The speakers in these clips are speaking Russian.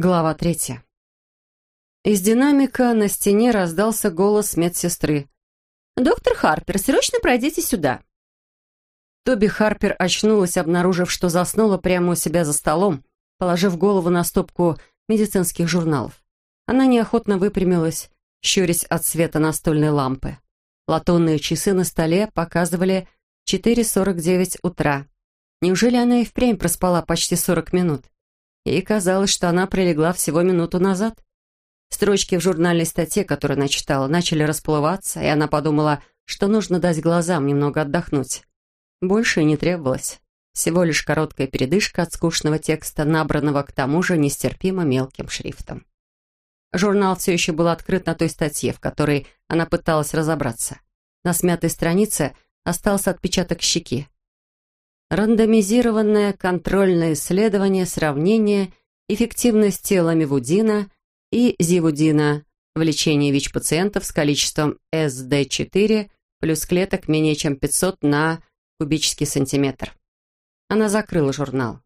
Глава третья. Из динамика на стене раздался голос медсестры. «Доктор Харпер, срочно пройдите сюда». Тоби Харпер очнулась, обнаружив, что заснула прямо у себя за столом, положив голову на стопку медицинских журналов. Она неохотно выпрямилась, щурясь от света настольной лампы. Латунные часы на столе показывали 4.49 утра. Неужели она и впрямь проспала почти 40 минут? Ей казалось, что она прилегла всего минуту назад. Строчки в журнальной статье, которую она читала, начали расплываться, и она подумала, что нужно дать глазам немного отдохнуть. Больше не требовалось. Всего лишь короткая передышка от скучного текста, набранного к тому же нестерпимо мелким шрифтом. Журнал все еще был открыт на той статье, в которой она пыталась разобраться. На смятой странице остался отпечаток щеки. Рандомизированное контрольное исследование сравнения эффективность тела и зивудина в лечении ВИЧ-пациентов с количеством СД4 плюс клеток менее чем 500 на кубический сантиметр. Она закрыла журнал.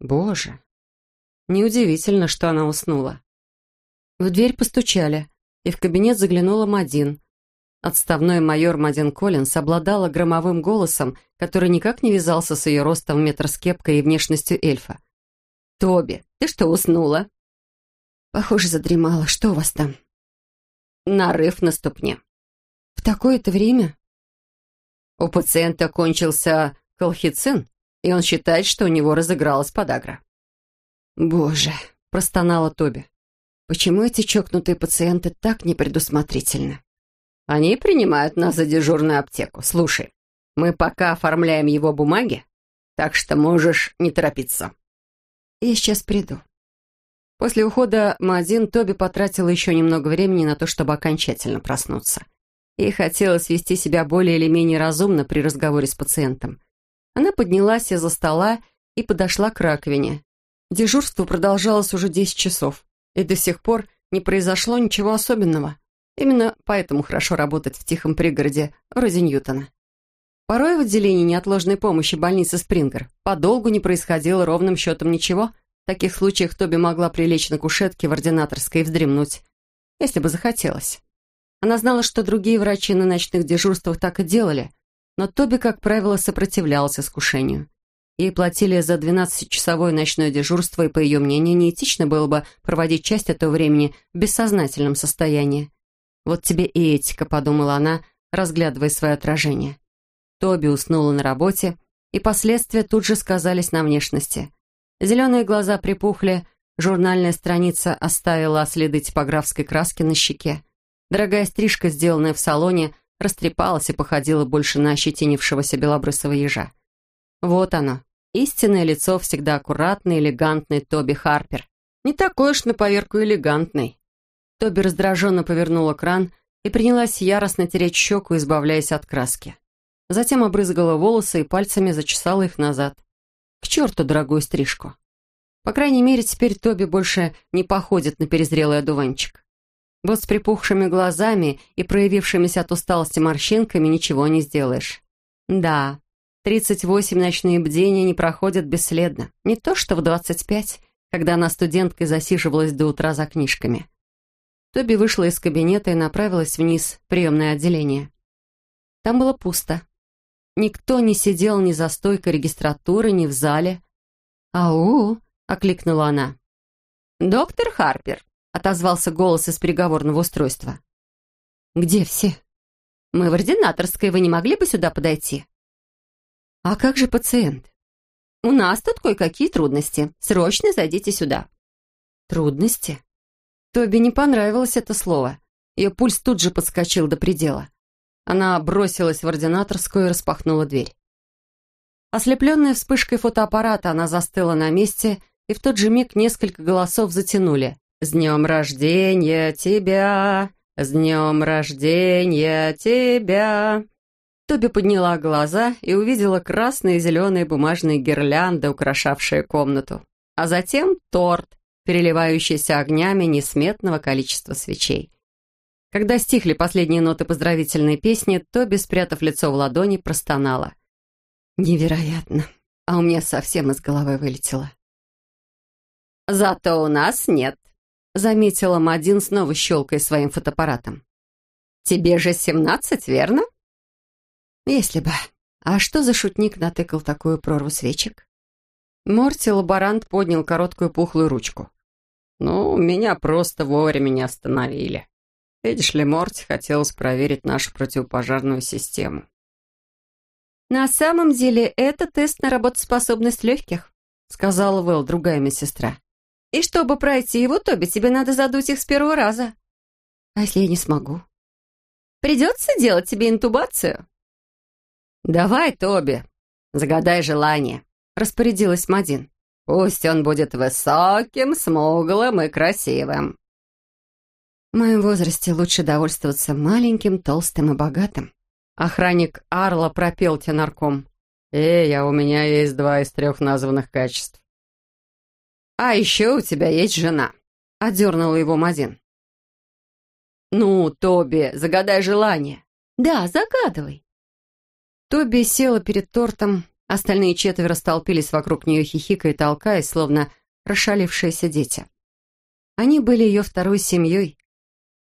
Боже! Неудивительно, что она уснула. В дверь постучали, и в кабинет заглянула Мадин. Отставной майор Мадин Коллинс обладала громовым голосом, который никак не вязался с ее ростом метр с кепкой и внешностью эльфа. «Тоби, ты что, уснула?» «Похоже, задремала. Что у вас там?» «Нарыв на ступне». «В такое-то время?» «У пациента кончился колхицин, и он считает, что у него разыгралась подагра». «Боже!» – простонала Тоби. «Почему эти чокнутые пациенты так непредусмотрительны?» Они принимают нас за дежурную аптеку. Слушай, мы пока оформляем его бумаги, так что можешь не торопиться. Я сейчас приду. После ухода Мадин Тоби потратила еще немного времени на то, чтобы окончательно проснуться. Ей хотелось вести себя более или менее разумно при разговоре с пациентом. Она поднялась из-за стола и подошла к раковине. Дежурство продолжалось уже 10 часов, и до сих пор не произошло ничего особенного. Именно поэтому хорошо работать в тихом пригороде, вроде Ньютона. Порой в отделении неотложной помощи больницы Спрингер подолгу не происходило ровным счетом ничего. В таких случаях Тоби могла прилечь на кушетке в ординаторской и вздремнуть, если бы захотелось. Она знала, что другие врачи на ночных дежурствах так и делали, но Тоби, как правило, сопротивлялся искушению. Ей платили за 12-часовое ночное дежурство, и, по ее мнению, неэтично было бы проводить часть этого времени в бессознательном состоянии. «Вот тебе и этика», — подумала она, разглядывая свое отражение. Тоби уснула на работе, и последствия тут же сказались на внешности. Зеленые глаза припухли, журнальная страница оставила следы типографской краски на щеке. Дорогая стрижка, сделанная в салоне, растрепалась и походила больше на ощетинившегося белобрысого ежа. Вот оно, истинное лицо всегда аккуратный, элегантный Тоби Харпер. Не такой уж на поверку элегантный. Тоби раздраженно повернула кран и принялась яростно тереть щеку, избавляясь от краски. Затем обрызгала волосы и пальцами зачесала их назад. К черту дорогую стрижку. По крайней мере, теперь Тоби больше не походит на перезрелый одуванчик. Вот с припухшими глазами и проявившимися от усталости морщинками ничего не сделаешь. Да, 38 ночные бдения не проходят бесследно. Не то что в 25, когда она студенткой засиживалась до утра за книжками. Тоби вышла из кабинета и направилась вниз, в приемное отделение. Там было пусто. Никто не сидел ни за стойкой регистратуры, ни в зале. «Ау!» — окликнула она. «Доктор Харпер», — отозвался голос из переговорного устройства. «Где все?» «Мы в ординаторской, вы не могли бы сюда подойти?» «А как же пациент?» «У нас тут кое-какие трудности. Срочно зайдите сюда». «Трудности?» Тоби не понравилось это слово. Ее пульс тут же подскочил до предела. Она бросилась в ординаторскую и распахнула дверь. Ослепленная вспышкой фотоаппарата, она застыла на месте, и в тот же миг несколько голосов затянули. «С днем рождения тебя! С днем рождения тебя!» Тоби подняла глаза и увидела красные и зеленые бумажные гирлянды, украшавшие комнату. А затем торт, переливающийся огнями несметного количества свечей. Когда стихли последние ноты поздравительной песни, Тоби, спрятав лицо в ладони, простонала. «Невероятно! А у меня совсем из головы вылетело». «Зато у нас нет», — заметила Мадин, снова щелкая своим фотоаппаратом. «Тебе же семнадцать, верно?» «Если бы. А что за шутник натыкал такую прорву свечек?» Морти-лаборант поднял короткую пухлую ручку. «Ну, меня просто вовремя не остановили. Видишь ли, Морти хотелось проверить нашу противопожарную систему». «На самом деле это тест на работоспособность легких», сказала Вэл, другая медсестра. «И чтобы пройти его, Тоби, тебе надо задуть их с первого раза». «А если я не смогу?» «Придется делать тебе интубацию». «Давай, Тоби, загадай желание», — распорядилась Мадин. «Пусть он будет высоким, смуглым и красивым». В моем возрасте лучше довольствоваться маленьким, толстым и богатым. Охранник Арла пропел тенарком. «Эй, а у меня есть два из трех названных качеств». «А еще у тебя есть жена», — одернула его Мадин. «Ну, Тоби, загадай желание». «Да, загадывай». Тоби села перед тортом, Остальные четверо столпились вокруг нее, хихикая и толкаясь, словно расшалившиеся дети. Они были ее второй семьей.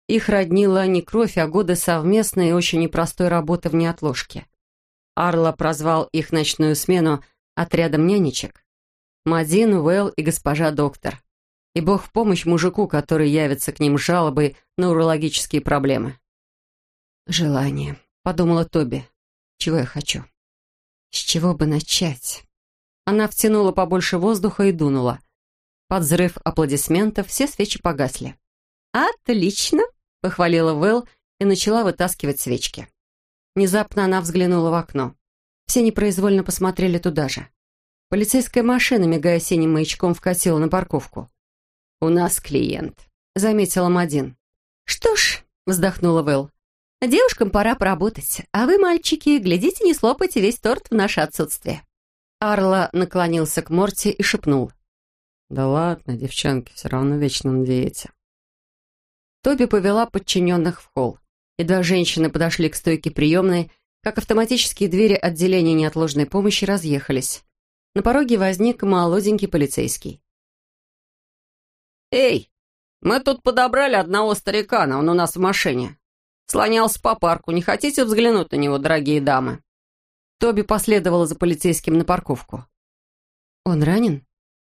Их роднила не кровь, а годы совместной и очень непростой работы в неотложке. Арла прозвал их ночную смену отрядом нянечек. Мадин, Уэлл и госпожа доктор. И бог в помощь мужику, который явится к ним с жалобой на урологические проблемы. «Желание», — подумала Тоби. «Чего я хочу?» С чего бы начать? Она втянула побольше воздуха и дунула. Под взрыв аплодисментов все свечи погасли. «Отлично!» — похвалила Вэл и начала вытаскивать свечки. Внезапно она взглянула в окно. Все непроизвольно посмотрели туда же. Полицейская машина, мигая синим маячком, вкатила на парковку. «У нас клиент», — заметила Мадин. «Что ж», — вздохнула Вэл, Девушкам пора поработать, а вы, мальчики, глядите, не слопайте весь торт в наше отсутствие». Арла наклонился к Морти и шепнул. «Да ладно, девчонки, все равно вечно на диете». Тоби повела подчиненных в холл. Едва женщины подошли к стойке приемной, как автоматические двери отделения неотложной помощи разъехались. На пороге возник молоденький полицейский. «Эй, мы тут подобрали одного старикана, он у нас в машине. Слонялся по парку. Не хотите взглянуть на него, дорогие дамы?» Тоби последовала за полицейским на парковку. «Он ранен?»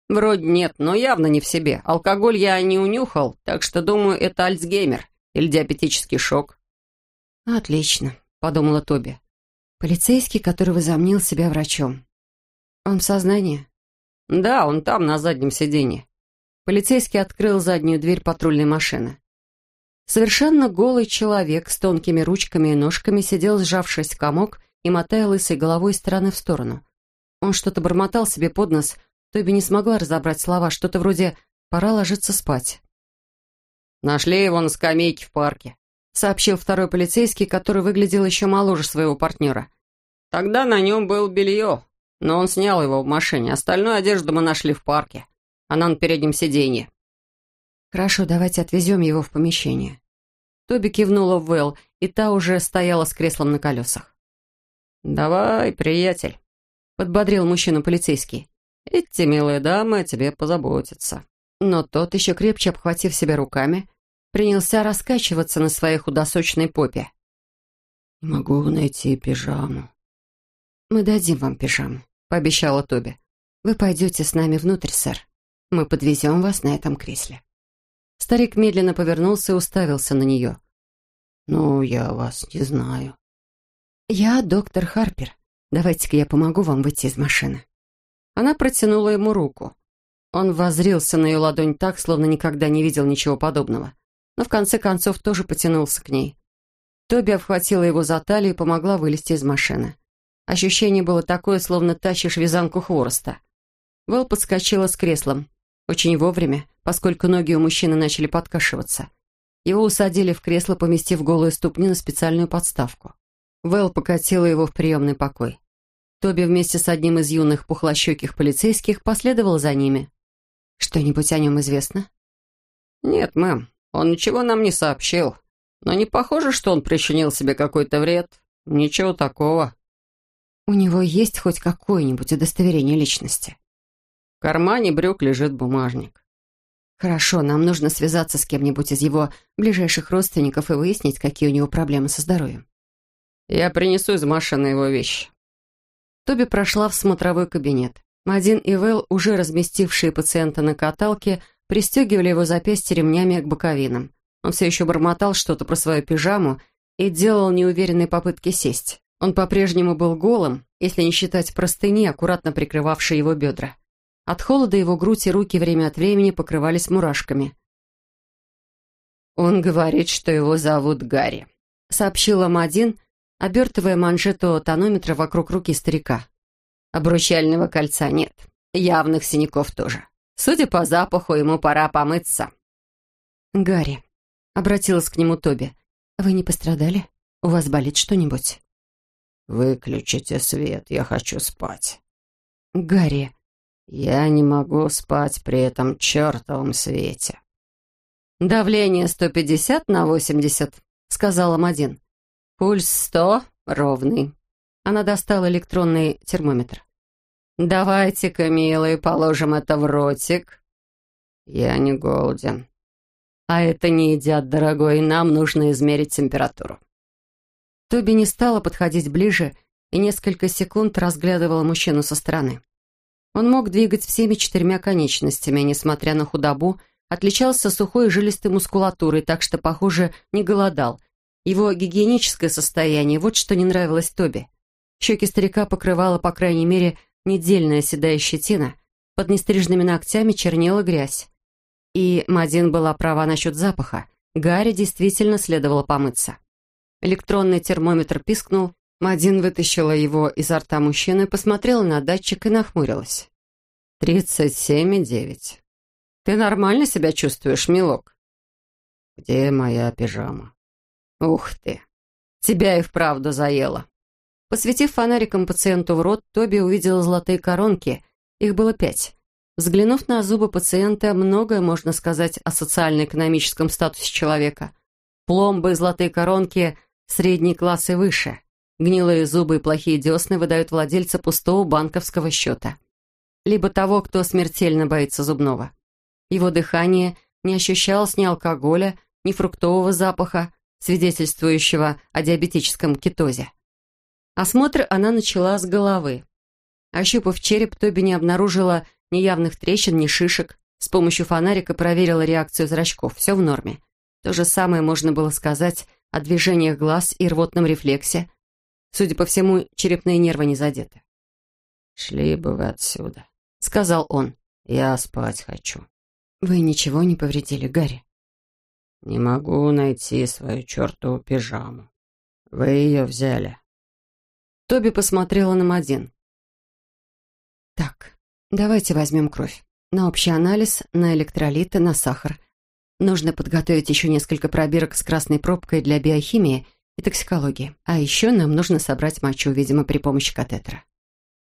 «Вроде нет, но явно не в себе. Алкоголь я не унюхал, так что, думаю, это альцгеймер или диабетический шок». «Отлично», — подумала Тоби. «Полицейский, который возомнил себя врачом. Он в сознании?» «Да, он там, на заднем сиденье». Полицейский открыл заднюю дверь патрульной машины. Совершенно голый человек с тонкими ручками и ножками сидел, сжавшись в комок и мотая лысой головой из стороны в сторону. Он что-то бормотал себе под нос, Тоби не смогла разобрать слова, что-то вроде «пора ложиться спать». «Нашли его на скамейке в парке», — сообщил второй полицейский, который выглядел еще моложе своего партнера. «Тогда на нем был белье, но он снял его в машине. Остальную одежду мы нашли в парке. Она на переднем сиденье». «Хорошо, давайте отвезем его в помещение». Тоби кивнула в Вэл, и та уже стояла с креслом на колесах. «Давай, приятель», — подбодрил мужчину полицейский. «Эти милые дамы о тебе позаботятся». Но тот, еще крепче обхватив себя руками, принялся раскачиваться на своей худосочной попе. «Не могу найти пижаму». «Мы дадим вам пижаму», — пообещала Тоби. «Вы пойдете с нами внутрь, сэр. Мы подвезем вас на этом кресле». Старик медленно повернулся и уставился на нее. «Ну, я вас не знаю». «Я доктор Харпер. Давайте-ка я помогу вам выйти из машины». Она протянула ему руку. Он воззрился на ее ладонь так, словно никогда не видел ничего подобного. Но в конце концов тоже потянулся к ней. Тоби обхватила его за талию и помогла вылезти из машины. Ощущение было такое, словно тащишь вязанку хвороста. Вэл подскочила с креслом. Очень вовремя, поскольку ноги у мужчины начали подкашиваться. Его усадили в кресло, поместив голые ступни на специальную подставку. Вэл покатила его в приемный покой. Тоби вместе с одним из юных пухлощеких полицейских последовал за ними. «Что-нибудь о нем известно?» «Нет, мэм, он ничего нам не сообщил. Но не похоже, что он причинил себе какой-то вред. Ничего такого». «У него есть хоть какое-нибудь удостоверение личности?» В кармане брюк лежит бумажник. Хорошо, нам нужно связаться с кем-нибудь из его ближайших родственников и выяснить, какие у него проблемы со здоровьем. Я принесу из машины его вещи. Тоби прошла в смотровой кабинет. Мадин и Вэл, уже разместившие пациента на каталке, пристегивали его запястья ремнями к боковинам. Он все еще бормотал что-то про свою пижаму и делал неуверенные попытки сесть. Он по-прежнему был голым, если не считать простыни, аккуратно прикрывавшей его бедра. От холода его грудь и руки время от времени покрывались мурашками. «Он говорит, что его зовут Гарри», — сообщила Мадин, обертывая манжету тонометра вокруг руки старика. «Обручального кольца нет, явных синяков тоже. Судя по запаху, ему пора помыться». «Гарри», — обратилась к нему Тоби, — «вы не пострадали? У вас болит что-нибудь?» «Выключите свет, я хочу спать». «Гарри», я не могу спать при этом чертовом свете. «Давление 150 на 80», — сказала Мадин. «Пульс 100, ровный». Она достала электронный термометр. «Давайте-ка, милый, положим это в ротик». «Я не голоден». «А это не едят, дорогой, нам нужно измерить температуру». Тоби не стала подходить ближе и несколько секунд разглядывала мужчину со стороны. Он мог двигать всеми четырьмя конечностями, несмотря на худобу, отличался сухой и жилистой мускулатурой, так что, похоже, не голодал. Его гигиеническое состояние – вот что не нравилось Тоби. Щеки старика покрывала, по крайней мере, недельная седая щетина. Под нестрижными ногтями чернела грязь. И Мадин была права насчет запаха. Гарри действительно следовало помыться. Электронный термометр пискнул, Мадин вытащила его изо рта мужчины, посмотрела на датчик и нахмурилась. «Тридцать семь и девять. Ты нормально себя чувствуешь, милок?» «Где моя пижама?» «Ух ты! Тебя и вправду заело!» Посветив фонариком пациенту в рот, Тоби увидела золотые коронки. Их было пять. Взглянув на зубы пациента, многое можно сказать о социально-экономическом статусе человека. Пломбы и золотые коронки – средний класс и выше – Гнилые зубы и плохие десны выдают владельца пустого банковского счета. Либо того, кто смертельно боится зубного. Его дыхание не ощущалось ни алкоголя, ни фруктового запаха, свидетельствующего о диабетическом кетозе. Осмотр она начала с головы. Ощупав череп, Тоби не обнаружила ни явных трещин, ни шишек. С помощью фонарика проверила реакцию зрачков. Все в норме. То же самое можно было сказать о движениях глаз и рвотном рефлексе, Судя по всему, черепные нервы не задеты. «Шли бы вы отсюда», — сказал он. «Я спать хочу». «Вы ничего не повредили, Гарри?» «Не могу найти свою чертову пижаму. Вы ее взяли». Тоби посмотрела на Мадин. «Так, давайте возьмем кровь. На общий анализ, на электролиты, на сахар. Нужно подготовить еще несколько пробирок с красной пробкой для биохимии — и токсикологии. А еще нам нужно собрать мочу, видимо, при помощи катетера.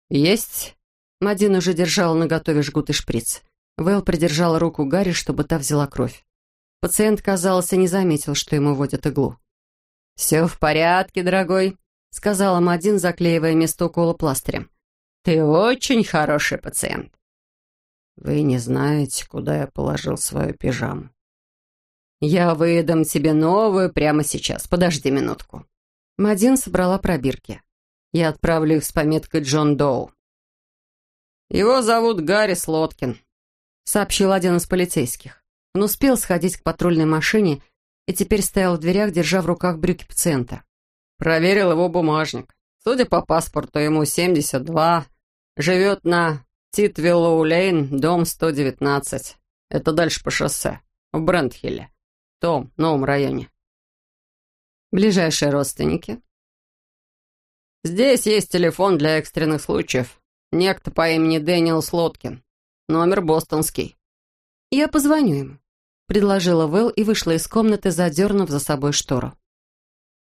«Есть!» Мадин уже держала наготове жгут и шприц. Вэл придержала руку Гарри, чтобы та взяла кровь. Пациент, казалось, не заметил, что ему вводят иглу. «Все в порядке, дорогой», — сказала Мадин, заклеивая место укола пластырем. «Ты очень хороший пациент». «Вы не знаете, куда я положил свою пижаму?» «Я выдам тебе новую прямо сейчас. Подожди минутку». Мадин собрала пробирки. Я отправлю их с пометкой «Джон Доу». «Его зовут Гарри Слоткин», — сообщил один из полицейских. Он успел сходить к патрульной машине и теперь стоял в дверях, держа в руках брюки пациента. Проверил его бумажник. Судя по паспорту, ему 72. Живет на Титвиллоу-Лейн, дом 119. Это дальше по шоссе, в Брентхилле том новом районе. Ближайшие родственники. Здесь есть телефон для экстренных случаев. Некто по имени Дэниел Слоткин. Номер бостонский. Я позвоню ему, предложила Вэл и вышла из комнаты, задернув за собой штору.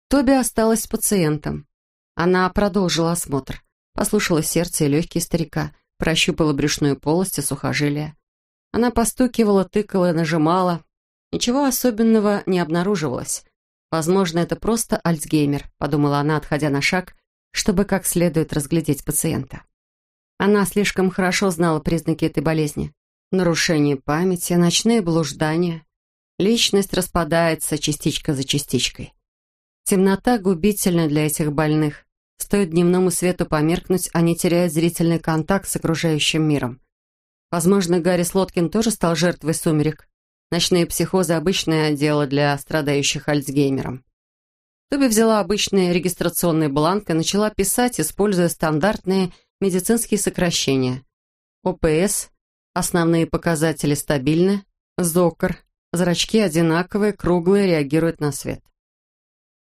Тоби осталась с пациентом. Она продолжила осмотр. Послушала сердце и легкие старика, прощупала брюшную полость и сухожилия. Она постукивала, тыкала и нажимала, Ничего особенного не обнаруживалось. Возможно, это просто Альцгеймер, подумала она, отходя на шаг, чтобы как следует разглядеть пациента. Она слишком хорошо знала признаки этой болезни. Нарушение памяти, ночные блуждания. Личность распадается частичка за частичкой. Темнота губительна для этих больных. Стоит дневному свету померкнуть, они теряют зрительный контакт с окружающим миром. Возможно, Гарри Слоткин тоже стал жертвой сумерек. Ночные психозы – обычное дело для страдающих Альцгеймером. Тоби взяла обычный регистрационный бланк и начала писать, используя стандартные медицинские сокращения. ОПС, основные показатели стабильны, ЗОКР, зрачки одинаковые, круглые, реагируют на свет.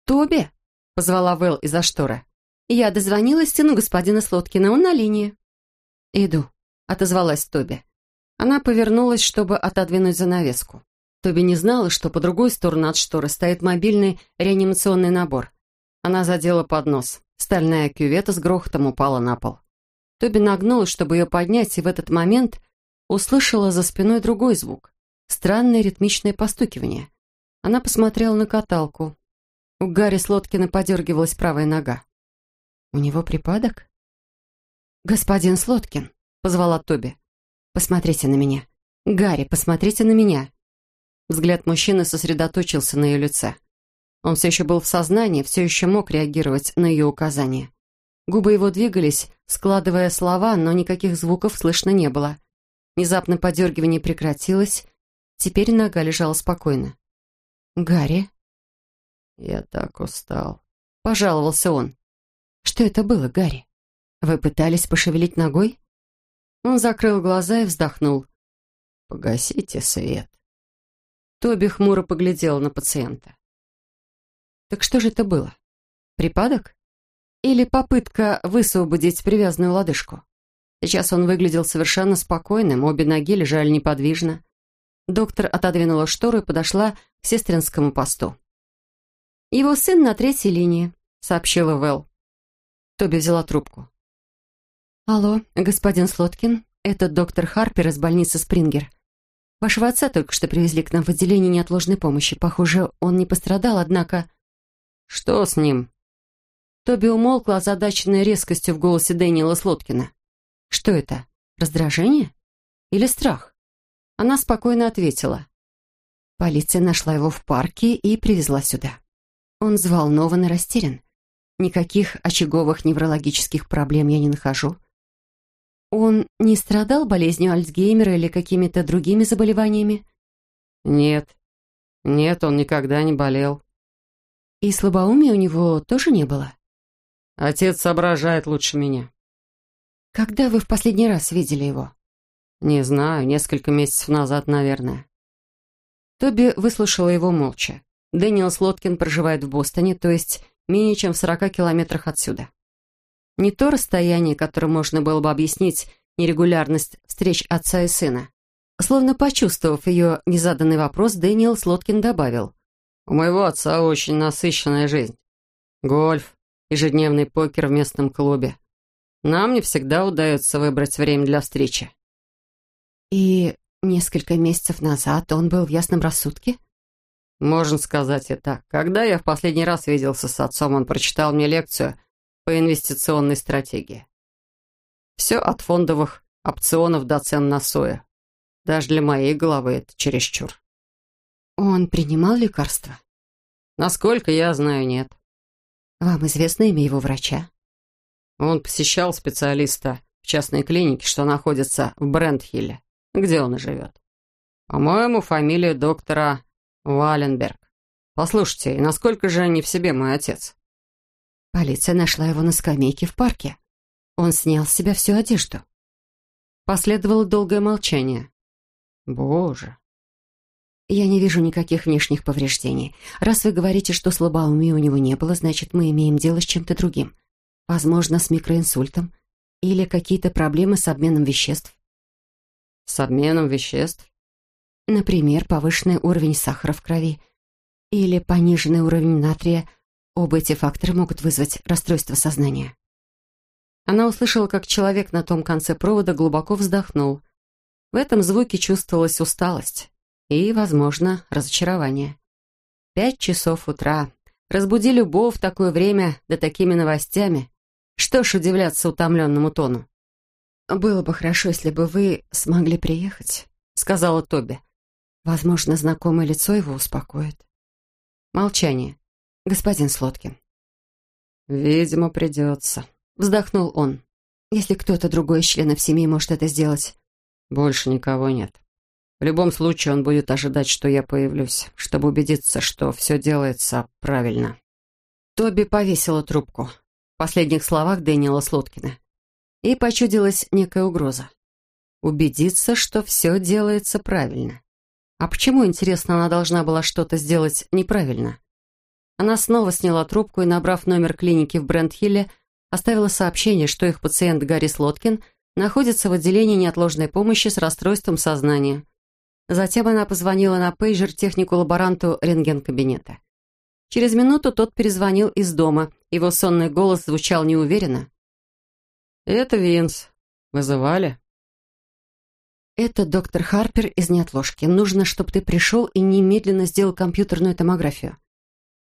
«Тоби!» — позвала Вэл из-за шторы. «Я дозвонилась сыну господина Слоткина, он на линии». «Иду», — отозвалась Тоби. Она повернулась, чтобы отодвинуть занавеску. Тоби не знала, что по другой стороне от шторы стоит мобильный реанимационный набор. Она задела поднос. Стальная кювета с грохотом упала на пол. Тоби нагнулась, чтобы ее поднять, и в этот момент услышала за спиной другой звук. Странное ритмичное постукивание. Она посмотрела на каталку. У Гарри Слоткина подергивалась правая нога. «У него припадок?» «Господин Слоткин», — позвала Тоби. «Посмотрите на меня. Гарри, посмотрите на меня». Взгляд мужчины сосредоточился на ее лице. Он все еще был в сознании, все еще мог реагировать на ее указания. Губы его двигались, складывая слова, но никаких звуков слышно не было. Внезапно подергивание прекратилось, теперь нога лежала спокойно. «Гарри?» «Я так устал», — пожаловался он. «Что это было, Гарри? Вы пытались пошевелить ногой?» Он закрыл глаза и вздохнул. «Погасите свет». Тоби хмуро поглядела на пациента. «Так что же это было? Припадок? Или попытка высвободить привязанную лодыжку?» Сейчас он выглядел совершенно спокойным, обе ноги лежали неподвижно. Доктор отодвинула штору и подошла к сестринскому посту. «Его сын на третьей линии», — сообщила Вэл. Тоби взяла трубку. «Алло, господин Слоткин, это доктор Харпер из больницы Спрингер. Вашего отца только что привезли к нам в отделение неотложной помощи. Похоже, он не пострадал, однако...» «Что с ним?» Тоби умолкла, озадаченная резкостью в голосе Дэниела Слоткина. «Что это? Раздражение? Или страх?» Она спокойно ответила. Полиция нашла его в парке и привезла сюда. Он взволнован и растерян. Никаких очаговых неврологических проблем я не нахожу. Он не страдал болезнью Альцгеймера или какими-то другими заболеваниями? Нет. Нет, он никогда не болел. И слабоумия у него тоже не было? Отец соображает лучше меня. Когда вы в последний раз видели его? Не знаю, несколько месяцев назад, наверное. Тоби выслушала его молча. Дэниел Слоткин проживает в Бостоне, то есть менее чем в 40 километрах отсюда. Не то расстояние, которым можно было бы объяснить нерегулярность встреч отца и сына. Словно почувствовав ее незаданный вопрос, Дэниел Слоткин добавил. «У моего отца очень насыщенная жизнь. Гольф, ежедневный покер в местном клубе. Нам не всегда удается выбрать время для встречи». «И несколько месяцев назад он был в ясном рассудке?» «Можно сказать и так. Когда я в последний раз виделся с отцом, он прочитал мне лекцию по инвестиционной стратегии. Все от фондовых опционов до цен на сою. Даже для моей головы это чересчур. Он принимал лекарства? Насколько я знаю, нет. Вам известно имя его врача? Он посещал специалиста в частной клинике, что находится в Брентхилле, где он и живет. По-моему, фамилия доктора Валенберг. Послушайте, и насколько же не в себе мой отец? Полиция нашла его на скамейке в парке. Он снял с себя всю одежду. Последовало долгое молчание. «Боже!» «Я не вижу никаких внешних повреждений. Раз вы говорите, что слабоумия у него не было, значит, мы имеем дело с чем-то другим. Возможно, с микроинсультом или какие-то проблемы с обменом веществ». «С обменом веществ?» Например, повышенный уровень сахара в крови или пониженный уровень натрия – Оба эти фактора могут вызвать расстройство сознания. Она услышала, как человек на том конце провода глубоко вздохнул. В этом звуке чувствовалась усталость и, возможно, разочарование. Пять часов утра. Разбуди любого в такое время, да такими новостями. Что ж удивляться утомленному тону. «Было бы хорошо, если бы вы смогли приехать», — сказала Тоби. «Возможно, знакомое лицо его успокоит». Молчание. «Господин Слоткин». «Видимо, придется», — вздохнул он. «Если кто-то другой из членов семьи может это сделать». «Больше никого нет. В любом случае он будет ожидать, что я появлюсь, чтобы убедиться, что все делается правильно». Тоби повесила трубку. В последних словах Дэниела Слоткина. И почудилась некая угроза. Убедиться, что все делается правильно. А почему, интересно, она должна была что-то сделать неправильно? Она снова сняла трубку и, набрав номер клиники в Брентхилле, оставила сообщение, что их пациент Гарри Слоткин находится в отделении неотложной помощи с расстройством сознания. Затем она позвонила на пейджер технику-лаборанту рентген-кабинета. Через минуту тот перезвонил из дома, его сонный голос звучал неуверенно. «Это Винс. Вызывали?» «Это доктор Харпер из неотложки. Нужно, чтобы ты пришел и немедленно сделал компьютерную томографию».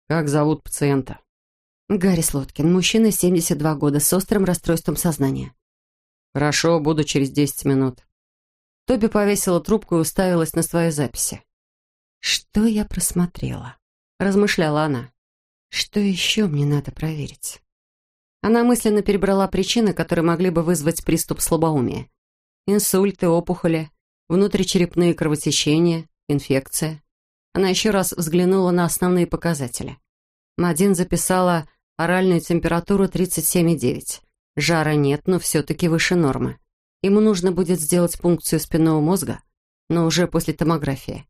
«Как зовут пациента?» «Гарри Слоткин, мужчина, 72 года, с острым расстройством сознания». «Хорошо, буду через 10 минут». Тоби повесила трубку и уставилась на свои записи. «Что я просмотрела?» — размышляла она. «Что еще мне надо проверить?» Она мысленно перебрала причины, которые могли бы вызвать приступ слабоумия. Инсульты, опухоли, внутричерепные кровотечения, инфекция. Она еще раз взглянула на основные показатели. Мадин записала оральную температуру 37,9. Жара нет, но все-таки выше нормы. Ему нужно будет сделать пункцию спинного мозга, но уже после томографии.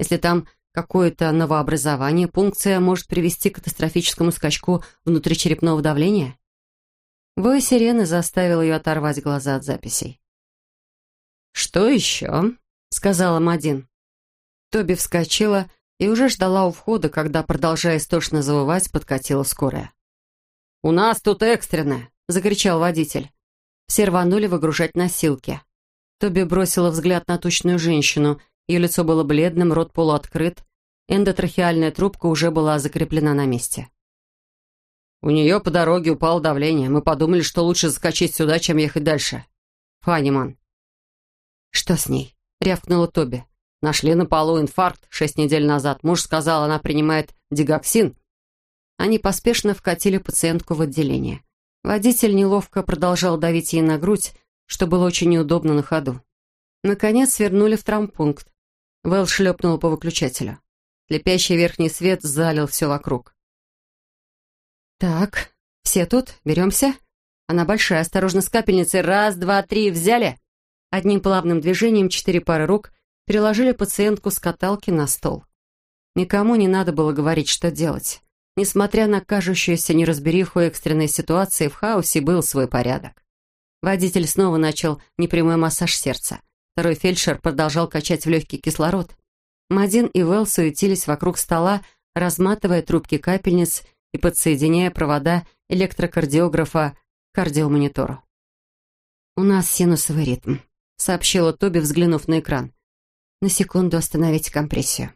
Если там какое-то новообразование, пункция может привести к катастрофическому скачку внутричерепного давления? Вой сирены заставил ее оторвать глаза от записей. «Что еще?» — сказала Мадин. Тоби вскочила и уже ждала у входа, когда, продолжая истошно завывать, подкатила скорая. «У нас тут экстренное!» — закричал водитель. Все рванули выгружать носилки. Тоби бросила взгляд на тучную женщину. Ее лицо было бледным, рот полуоткрыт. Эндотрахеальная трубка уже была закреплена на месте. «У нее по дороге упало давление. Мы подумали, что лучше заскочить сюда, чем ехать дальше. Фаниман». «Что с ней?» — рявкнула Тоби. Нашли на полу инфаркт шесть недель назад. Муж сказал, она принимает дигоксин. Они поспешно вкатили пациентку в отделение. Водитель неловко продолжал давить ей на грудь, что было очень неудобно на ходу. Наконец свернули в травмпункт. Вэл шлепнул по выключателю. Слепящий верхний свет залил все вокруг. «Так, все тут? Беремся?» Она большая, осторожно, с капельницей. Раз, два, три, взяли!» Одним плавным движением четыре пары рук переложили пациентку с каталки на стол. Никому не надо было говорить, что делать. Несмотря на кажущуюся неразбериху экстренной ситуации, в хаосе был свой порядок. Водитель снова начал непрямой массаж сердца. Второй фельдшер продолжал качать в легкий кислород. Мадин и Вэл суетились вокруг стола, разматывая трубки капельниц и подсоединяя провода электрокардиографа к кардиомонитору. «У нас синусовый ритм», — сообщила Тоби, взглянув на экран. На секунду остановить компрессию.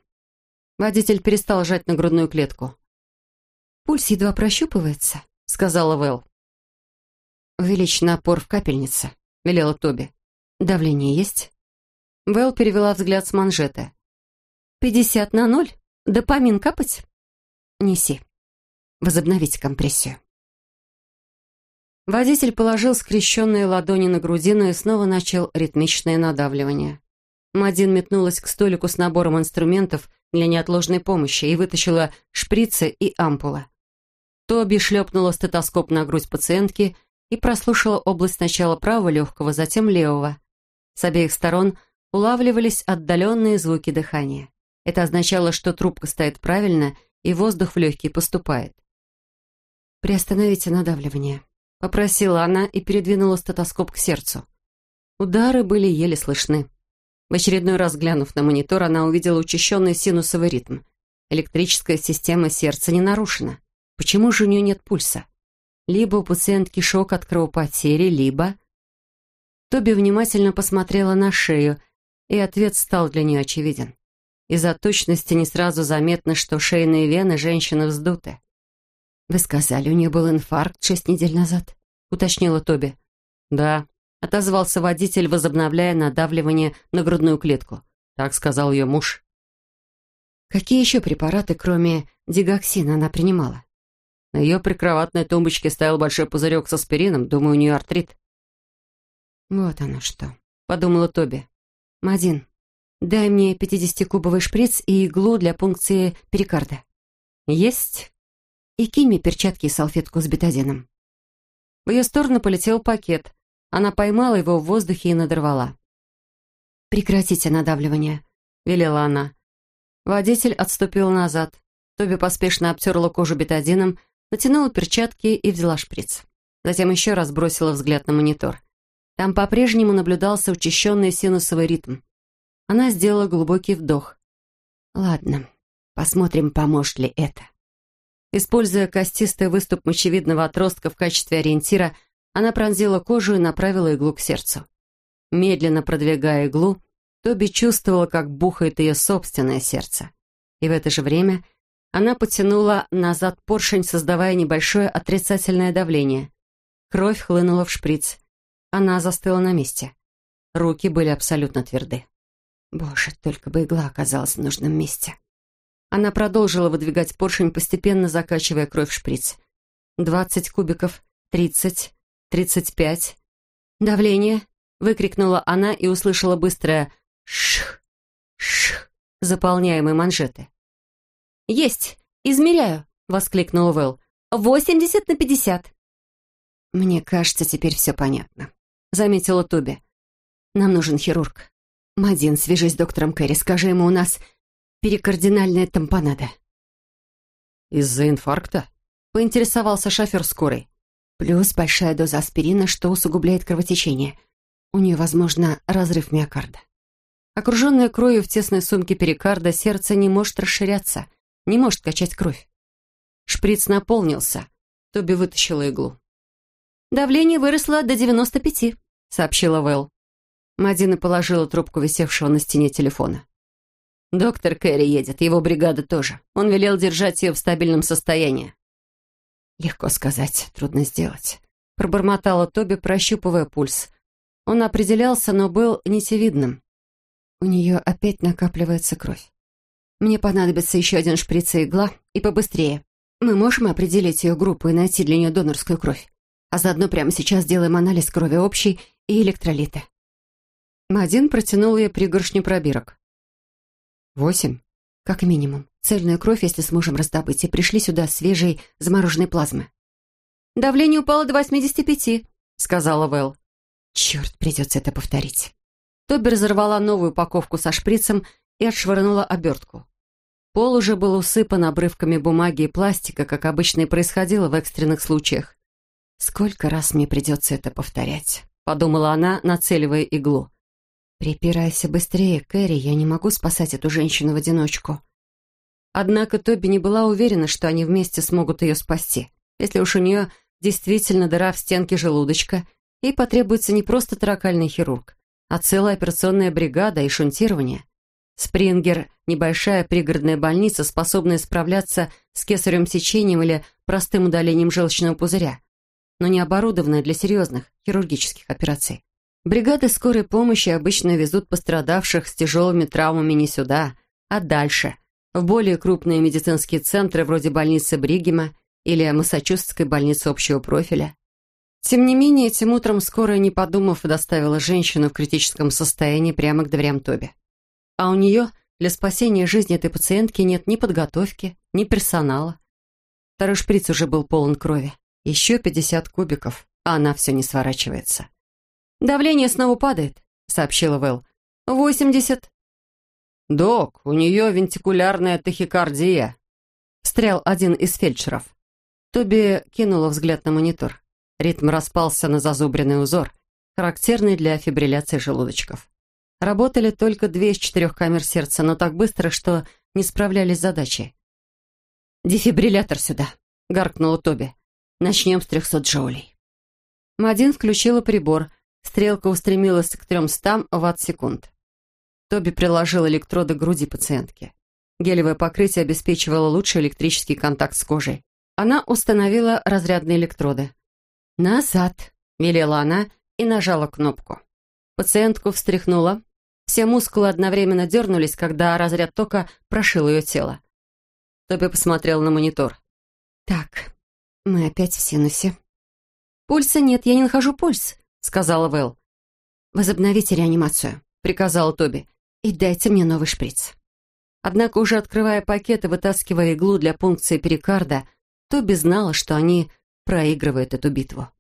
Водитель перестал жать на грудную клетку. «Пульс едва прощупывается», — сказала Вэл. «Увеличь напор в капельнице», — велела Тоби. «Давление есть?» Вэл перевела взгляд с манжеты. «Пятьдесят на ноль? Допамин капать?» «Неси. Возобновить компрессию». Водитель положил скрещенные ладони на грудину и снова начал ритмичное надавливание. Мадин метнулась к столику с набором инструментов для неотложной помощи и вытащила шприцы и ампула. Тоби шлепнула стетоскоп на грудь пациентки и прослушала область сначала правого легкого, затем левого. С обеих сторон улавливались отдаленные звуки дыхания. Это означало, что трубка стоит правильно и воздух в легкие поступает. «Приостановите надавливание», — попросила она и передвинула стетоскоп к сердцу. Удары были еле слышны. В очередной раз глянув на монитор, она увидела учащенный синусовый ритм. Электрическая система сердца не нарушена. Почему же у нее нет пульса? Либо у пациентки шок от кровопотери, либо... Тоби внимательно посмотрела на шею, и ответ стал для нее очевиден. Из-за точности не сразу заметно, что шейные вены женщины вздуты. «Вы сказали, у нее был инфаркт шесть недель назад?» — уточнила Тоби. «Да», — отозвался водитель, возобновляя надавливание на грудную клетку. Так сказал ее муж. Какие еще препараты, кроме дигоксина, она принимала? На ее прикроватной тумбочке стоял большой пузырек с аспирином. Думаю, у нее артрит. «Вот оно что», — подумала Тоби. «Мадин, дай мне 50-кубовый шприц и иглу для пункции перикарда». «Есть». «И кинь мне перчатки и салфетку с бетадином». В ее сторону полетел пакет. Она поймала его в воздухе и надорвала. «Прекратите надавливание», — велела она. Водитель отступил назад. Тоби поспешно обтерла кожу бетадином, натянула перчатки и взяла шприц. Затем еще раз бросила взгляд на монитор. Там по-прежнему наблюдался учащенный синусовый ритм. Она сделала глубокий вдох. «Ладно, посмотрим, поможет ли это». Используя костистый выступ мочевидного отростка в качестве ориентира, она пронзила кожу и направила иглу к сердцу. Медленно продвигая иглу, Тоби чувствовала, как бухает ее собственное сердце. И в это же время она потянула назад поршень, создавая небольшое отрицательное давление. Кровь хлынула в шприц. Она застыла на месте. Руки были абсолютно тверды. Боже, только бы игла оказалась в нужном месте. Она продолжила выдвигать поршень, постепенно закачивая кровь в шприц. «Двадцать кубиков, тридцать, тридцать пять». «Давление!» — выкрикнула она и услышала быстрое «шх, шх», заполняемые манжеты. «Есть! Измеряю!» — воскликнул Вэл. «Восемьдесят на пятьдесят!» «Мне кажется, теперь все понятно», — заметила Тоби. «Нам нужен хирург. Мадин, свяжись с доктором Кэрри, скажи ему, у нас перикардинальная тампонада». «Из-за инфаркта?» — поинтересовался шофер скорой. «Плюс большая доза аспирина, что усугубляет кровотечение. У нее, возможно, разрыв миокарда». Окруженное кровью в тесной сумке перикарда, сердце не может расширяться — не может качать кровь. Шприц наполнился. Тоби вытащила иглу. «Давление выросло до 95», — сообщила Вэл. Мадина положила трубку висевшего на стене телефона. «Доктор Кэрри едет, его бригада тоже. Он велел держать ее в стабильном состоянии». «Легко сказать, трудно сделать», — пробормотала Тоби, прощупывая пульс. Он определялся, но был нитевидным. У нее опять накапливается кровь. Мне понадобится еще один шприц и игла, и побыстрее. Мы можем определить ее группу и найти для нее донорскую кровь. А заодно прямо сейчас сделаем анализ крови общей и электролита. Мадин протянул ей пригоршню пробирок. «Восемь? Как минимум. Цельную кровь, если сможем раздобыть, и пришли сюда свежей замороженной плазмы». «Давление упало до восьмидесяти пяти», — сказала Вэл. «Черт, придется это повторить». Тоби разорвала новую упаковку со шприцем и отшвырнула обертку. Пол уже был усыпан обрывками бумаги и пластика, как обычно и происходило в экстренных случаях. «Сколько раз мне придется это повторять?» — подумала она, нацеливая иглу. «Припирайся быстрее, Кэрри, я не могу спасать эту женщину в одиночку». Однако Тоби не была уверена, что они вместе смогут ее спасти. Если уж у нее действительно дыра в стенке желудочка, ей потребуется не просто таракальный хирург, а целая операционная бригада и шунтирование. Спрингер – небольшая пригородная больница, способная справляться с кесарем сечением или простым удалением желчного пузыря, но не оборудованная для серьезных хирургических операций. Бригады скорой помощи обычно везут пострадавших с тяжелыми травмами не сюда, а дальше, в более крупные медицинские центры вроде больницы Бригема или Массачусетской больницы общего профиля. Тем не менее, этим утром скорая, не подумав, доставила женщину в критическом состоянии прямо к дверям Тоби. А у нее для спасения жизни этой пациентки нет ни подготовки, ни персонала. Второй шприц уже был полон крови. Еще 50 кубиков, а она все не сворачивается. «Давление снова падает», — сообщила Вэл. «Восемьдесят». «Док, у нее вентикулярная тахикардия», — встрял один из фельдшеров. Тоби кинула взгляд на монитор. Ритм распался на зазубренный узор, характерный для фибрилляции желудочков. Работали только две из четырех камер сердца, но так быстро, что не справлялись с задачей. «Дефибриллятор сюда», — гаркнула Тоби. «Начнем с трехсот джоулей». Мадин включила прибор. Стрелка устремилась к тремстам ватт-секунд. Тоби приложил электроды к груди пациентки. Гелевое покрытие обеспечивало лучший электрический контакт с кожей. Она установила разрядные электроды. «Назад», — велела она и нажала кнопку. Пациентку встряхнула. Все мускулы одновременно дернулись, когда разряд тока прошил ее тело. Тоби посмотрел на монитор. «Так, мы опять в синусе». «Пульса нет, я не нахожу пульс», — сказала Вэл. «Возобновите реанимацию», — приказала Тоби. «И дайте мне новый шприц». Однако, уже открывая пакет и вытаскивая иглу для пункции перикарда, Тоби знала, что они проигрывают эту битву.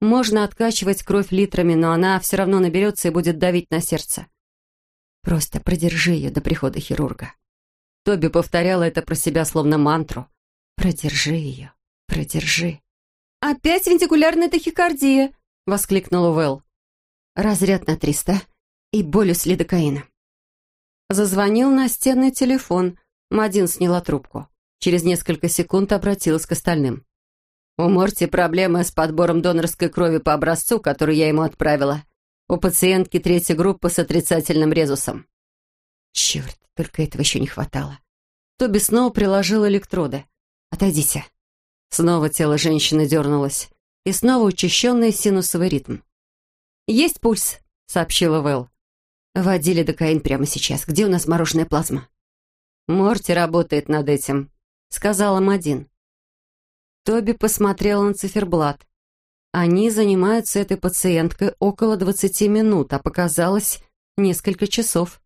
Можно откачивать кровь литрами, но она все равно наберется и будет давить на сердце. Просто продержи ее до прихода хирурга. Тоби повторяла это про себя словно мантру. Продержи ее, продержи. «Опять вентикулярная тахикардия!» — воскликнула Вэл. «Разряд на 300 и болью с лидокаина». Зазвонил настенный телефон. Мадин сняла трубку. Через несколько секунд обратилась к остальным. У Морти проблемы с подбором донорской крови по образцу, который я ему отправила. У пациентки третьей группы с отрицательным резусом. Черт, только этого еще не хватало. Тоби снова приложил электроды. «Отойдите». Снова тело женщины дернулось. И снова учащенный синусовый ритм. «Есть пульс», — сообщила Вэл. «Вводили докаин прямо сейчас. Где у нас мороженая плазма?» «Морти работает над этим», — сказала Мадин. Тоби посмотрела на циферблат. Они занимаются этой пациенткой около 20 минут, а показалось несколько часов.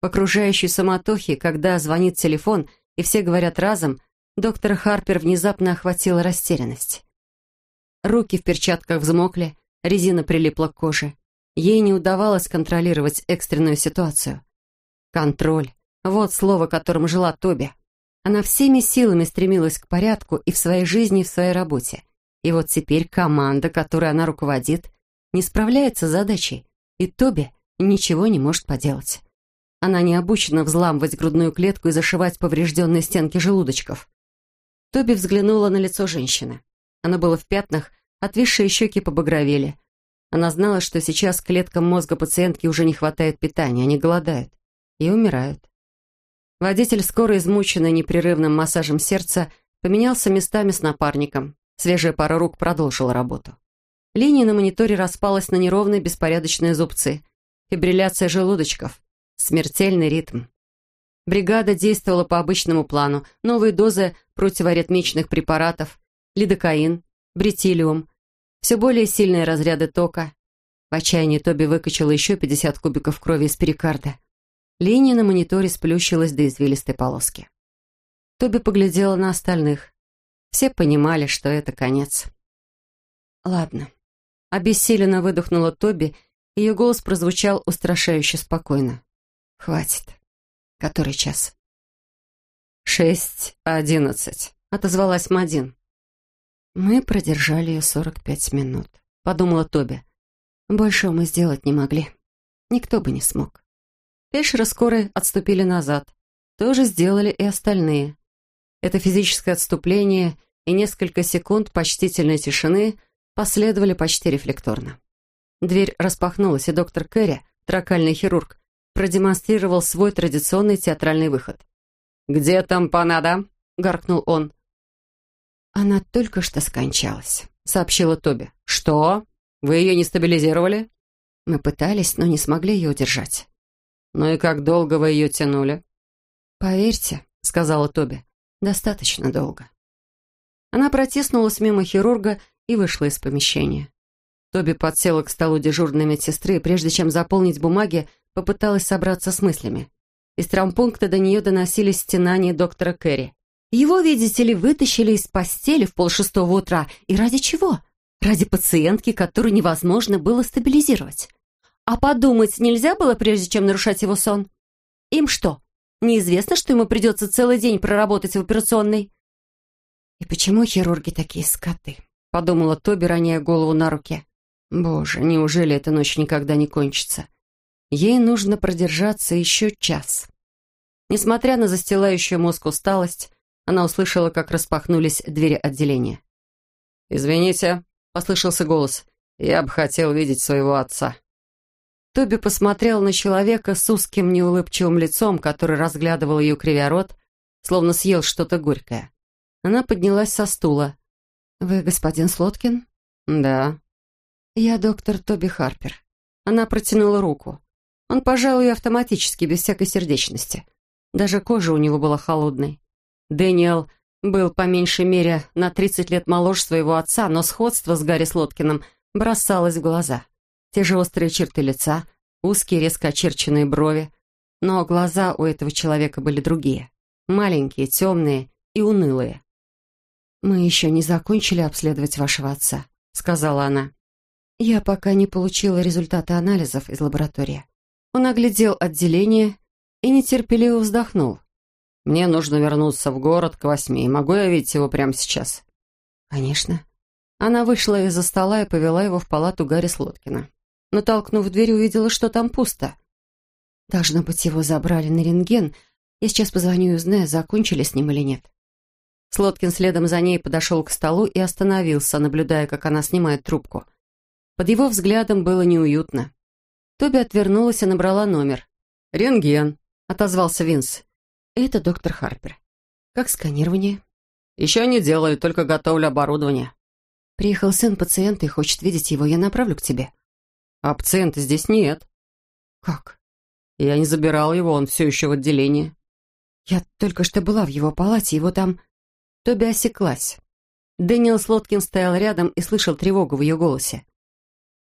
В окружающей суматохе, когда звонит телефон, и все говорят разом, доктор Харпер внезапно охватила растерянность. Руки в перчатках взмокли, резина прилипла к коже. Ей не удавалось контролировать экстренную ситуацию. Контроль. Вот слово, которым жила Тоби. Она всеми силами стремилась к порядку и в своей жизни, и в своей работе. И вот теперь команда, которой она руководит, не справляется с задачей, и Тоби ничего не может поделать. Она не обучена взламывать грудную клетку и зашивать поврежденные стенки желудочков. Тоби взглянула на лицо женщины. Оно было в пятнах, отвисшие щеки побагровели. Она знала, что сейчас клеткам мозга пациентки уже не хватает питания, они голодают и умирают. Водитель, скоро измученный непрерывным массажем сердца, поменялся местами с напарником. Свежая пара рук продолжила работу. Линия на мониторе распалась на неровные беспорядочные зубцы. Фибрилляция желудочков. Смертельный ритм. Бригада действовала по обычному плану. Новые дозы противоритмичных препаратов, лидокаин, бретилиум, все более сильные разряды тока. В отчаянии Тоби выкачала еще 50 кубиков крови из перикарда. Линия на мониторе сплющилась до извилистой полоски. Тоби поглядела на остальных. Все понимали, что это конец. «Ладно». Обессиленно выдохнула Тоби, ее голос прозвучал устрашающе спокойно. «Хватит. Который час?» «Шесть одиннадцать», — отозвалась Мадин. «Мы продержали ее сорок пять минут», — подумала Тоби. «Больше мы сделать не могли. Никто бы не смог». Пешеры скоры отступили назад. То же сделали и остальные. Это физическое отступление и несколько секунд почтительной тишины последовали почти рефлекторно. Дверь распахнулась, и доктор Кэрри, тракальный хирург, продемонстрировал свой традиционный театральный выход. «Где там понада?» — гаркнул он. «Она только что скончалась», — сообщила Тоби. «Что? Вы ее не стабилизировали?» «Мы пытались, но не смогли ее удержать». «Ну и как долго вы ее тянули?» «Поверьте», — сказала Тоби, — «достаточно долго». Она протиснулась мимо хирурга и вышла из помещения. Тоби подсела к столу дежурной медсестры и, прежде чем заполнить бумаги, попыталась собраться с мыслями. Из травмпункта до нее доносились стенания доктора Кэрри. Его, видите ли, вытащили из постели в полшестого утра. И ради чего? Ради пациентки, которую невозможно было стабилизировать. А подумать нельзя было, прежде чем нарушать его сон? Им что, неизвестно, что ему придется целый день проработать в операционной? «И почему хирурги такие скоты?» — подумала Тоби, роняя голову на руки. «Боже, неужели эта ночь никогда не кончится? Ей нужно продержаться еще час». Несмотря на застилающую мозг усталость, она услышала, как распахнулись двери отделения. «Извините», — послышался голос, — «я бы хотел видеть своего отца». Тоби посмотрел на человека с узким неулыбчивым лицом, который разглядывал ее кривя рот, словно съел что-то горькое. Она поднялась со стула. «Вы господин Слоткин?» «Да». «Я доктор Тоби Харпер». Она протянула руку. Он пожал ее автоматически, без всякой сердечности. Даже кожа у него была холодной. Дэниел был по меньшей мере на 30 лет моложе своего отца, но сходство с Гарри Слоткиным бросалось в глаза. Те же острые черты лица, узкие резко очерченные брови. Но глаза у этого человека были другие. Маленькие, темные и унылые. «Мы еще не закончили обследовать вашего отца», — сказала она. «Я пока не получила результаты анализов из лаборатории». Он оглядел отделение и нетерпеливо вздохнул. «Мне нужно вернуться в город к восьми. Могу я видеть его прямо сейчас?» «Конечно». Она вышла из-за стола и повела его в палату Гарри Слоткина. Но, толкнув дверь, увидела, что там пусто. «Должно быть, его забрали на рентген. Я сейчас позвоню и узнаю, закончили с ним или нет». Слоткин следом за ней подошел к столу и остановился, наблюдая, как она снимает трубку. Под его взглядом было неуютно. Тоби отвернулась и набрала номер. «Рентген», — отозвался Винс. «Это доктор Харпер. Как сканирование?» «Еще не делаю, только готовлю оборудование». «Приехал сын пациента и хочет видеть его. Я направлю к тебе». «А пациента здесь нет». «Как?» «Я не забирал его, он все еще в отделении». «Я только что была в его палате, его там...» Тоби осеклась. Дэниел Слоткин стоял рядом и слышал тревогу в ее голосе.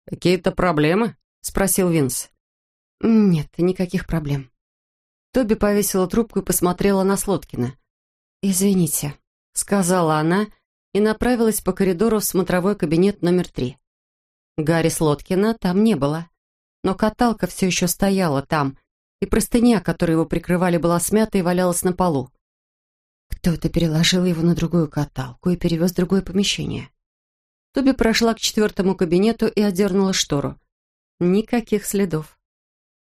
«Какие-то проблемы?» — спросил Винс. «Нет, никаких проблем». Тоби повесила трубку и посмотрела на Слоткина. «Извините», — сказала она и направилась по коридору в смотровой кабинет номер три. Гарри Слоткина там не было, но каталка все еще стояла там, и простыня, которой его прикрывали, была смята и валялась на полу. Кто-то переложил его на другую каталку и перевез в другое помещение. Тоби прошла к четвертому кабинету и одернула штору. Никаких следов.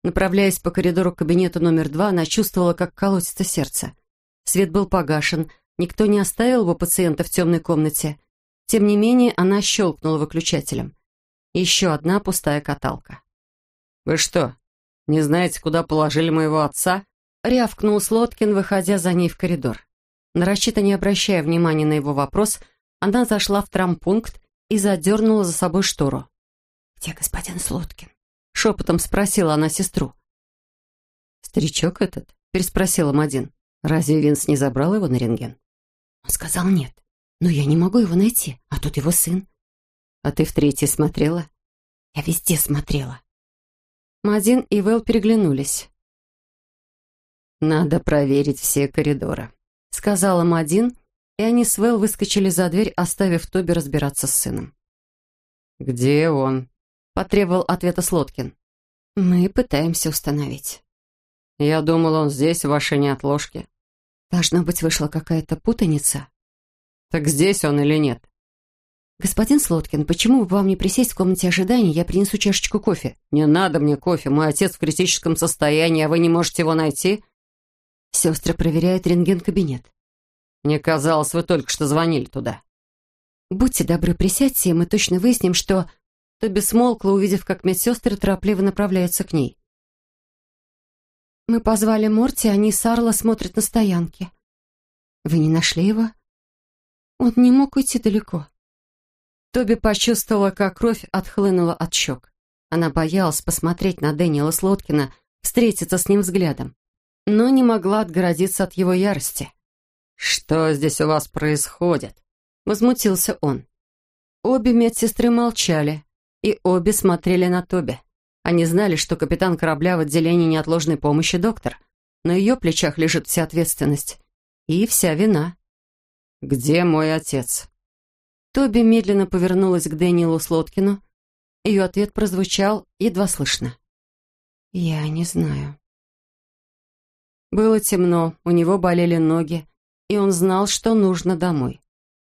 Направляясь по коридору к кабинету номер два, она чувствовала, как колотится сердце. Свет был погашен, никто не оставил его пациента в темной комнате. Тем не менее, она щелкнула выключателем. Еще одна пустая каталка. «Вы что, не знаете, куда положили моего отца?» рявкнул Слоткин, выходя за ней в коридор. Нарочито не обращая внимания на его вопрос, она зашла в трампункт и задернула за собой штору. «Где господин Слоткин?» — шепотом спросила она сестру. «Старичок этот?» — переспросила Мадин. «Разве Винс не забрал его на рентген?» Он сказал нет. «Но я не могу его найти, а тут его сын». «А ты в третий смотрела?» «Я везде смотрела». Мадин и Вэл переглянулись. «Надо проверить все коридоры», сказала Мадин, и они с Вэл выскочили за дверь, оставив Тоби разбираться с сыном. «Где он?» — потребовал ответа Слоткин. «Мы пытаемся установить». «Я думал, он здесь, в вашей неотложке». «Должно быть, вышла какая-то путаница». «Так здесь он или нет?» «Господин Слоткин, почему бы вам не присесть в комнате ожидания? Я принесу чашечку кофе». «Не надо мне кофе. Мой отец в критическом состоянии, а вы не можете его найти?» Сестры проверяют рентген-кабинет. Мне казалось, вы только что звонили туда. Будьте добры, присядьте, и мы точно выясним, что... Тоби смолкла, увидев, как медсестры торопливо направляются к ней. Мы позвали Морти, они с Арла смотрят на стоянке. Вы не нашли его? Он не мог уйти далеко. Тоби почувствовала, как кровь отхлынула от щек. Она боялась посмотреть на Дэниела Слоткина, встретиться с ним взглядом но не могла отгородиться от его ярости. «Что здесь у вас происходит?» — возмутился он. Обе медсестры молчали, и обе смотрели на Тоби. Они знали, что капитан корабля в отделении неотложной помощи доктор. На ее плечах лежит вся ответственность и вся вина. «Где мой отец?» Тоби медленно повернулась к Дэниелу Слоткину. Ее ответ прозвучал едва слышно. «Я не знаю». Было темно, у него болели ноги, и он знал, что нужно домой.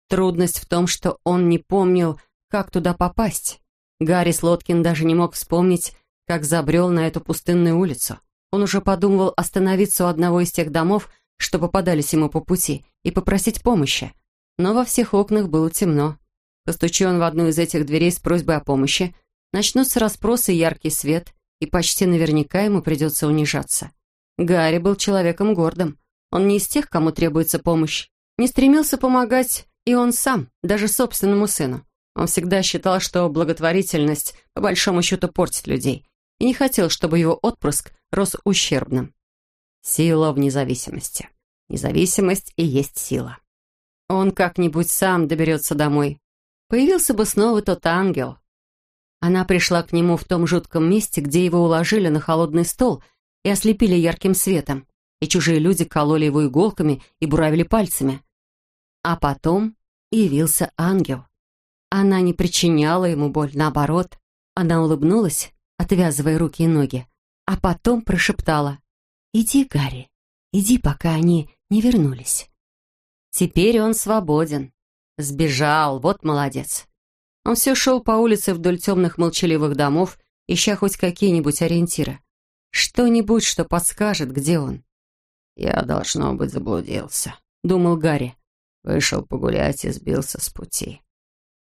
Трудность в том, что он не помнил, как туда попасть. Гарри Слоткин даже не мог вспомнить, как забрел на эту пустынную улицу. Он уже подумывал остановиться у одного из тех домов, что попадались ему по пути, и попросить помощи. Но во всех окнах было темно. Постучи он в одну из этих дверей с просьбой о помощи, начнутся расспросы и яркий свет, и почти наверняка ему придется унижаться. Гарри был человеком гордым. Он не из тех, кому требуется помощь. Не стремился помогать и он сам, даже собственному сыну. Он всегда считал, что благотворительность по большому счету портит людей, и не хотел, чтобы его отпрыск рос ущербным. Сила в независимости. Независимость и есть сила. Он как-нибудь сам доберется домой. Появился бы снова тот ангел. Она пришла к нему в том жутком месте, где его уложили на холодный стол и ослепили ярким светом, и чужие люди кололи его иголками и буравили пальцами. А потом явился ангел. Она не причиняла ему боль, наоборот. Она улыбнулась, отвязывая руки и ноги, а потом прошептала «Иди, Гарри, иди, пока они не вернулись». Теперь он свободен. Сбежал, вот молодец. Он все шел по улице вдоль темных молчаливых домов, ища хоть какие-нибудь ориентиры. Что-нибудь, что подскажет, где он. «Я, должно быть, заблудился», — думал Гарри. Вышел погулять и сбился с пути.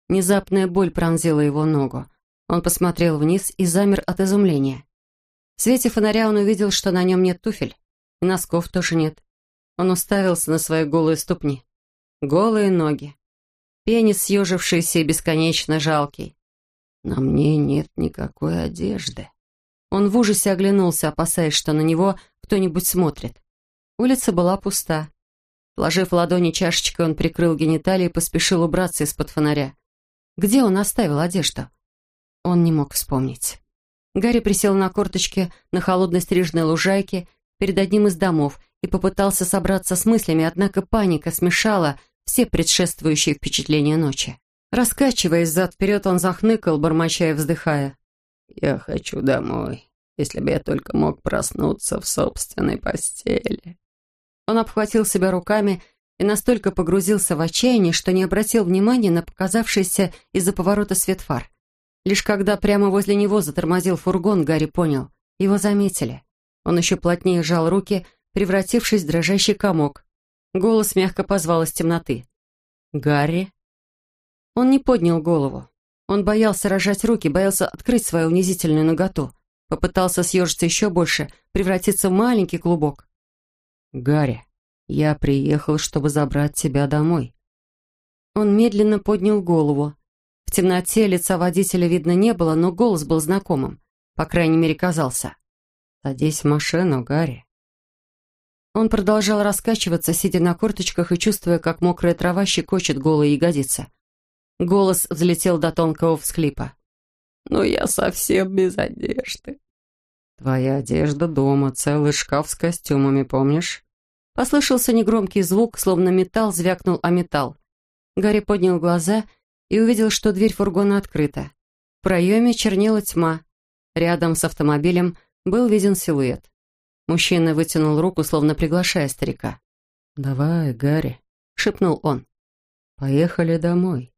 Внезапная боль пронзила его ногу. Он посмотрел вниз и замер от изумления. В свете фонаря он увидел, что на нем нет туфель, и носков тоже нет. Он уставился на свои голые ступни. Голые ноги. Пенис, съежившийся и бесконечно жалкий. На мне нет никакой одежды. Он в ужасе оглянулся, опасаясь, что на него кто-нибудь смотрит. Улица была пуста. Положив ладони чашечкой, он прикрыл гениталии и поспешил убраться из-под фонаря. Где он оставил одежду? Он не мог вспомнить. Гарри присел на корточки на холодной стрижной лужайке перед одним из домов и попытался собраться с мыслями, однако паника смешала все предшествующие впечатления ночи. Раскачиваясь зад-вперед, он захныкал, бормоча и вздыхая. «Я хочу домой, если бы я только мог проснуться в собственной постели». Он обхватил себя руками и настолько погрузился в отчаяние, что не обратил внимания на показавшийся из-за поворота свет фар. Лишь когда прямо возле него затормозил фургон, Гарри понял. Его заметили. Он еще плотнее сжал руки, превратившись в дрожащий комок. Голос мягко позвал из темноты. «Гарри?» Он не поднял голову. Он боялся рожать руки, боялся открыть свою унизительную наготу. Попытался съежиться еще больше, превратиться в маленький клубок. «Гарри, я приехал, чтобы забрать тебя домой». Он медленно поднял голову. В темноте лица водителя видно не было, но голос был знакомым. По крайней мере, казался. «Садись в машину, Гарри». Он продолжал раскачиваться, сидя на корточках и чувствуя, как мокрая трава щекочет голые ягодицы. Голос взлетел до тонкого всхлипа. «Ну, я совсем без одежды». «Твоя одежда дома, целый шкаф с костюмами, помнишь?» Послышался негромкий звук, словно металл звякнул о металл. Гарри поднял глаза и увидел, что дверь фургона открыта. В проеме чернела тьма. Рядом с автомобилем был виден силуэт. Мужчина вытянул руку, словно приглашая старика. «Давай, Гарри», — шепнул он. «Поехали домой».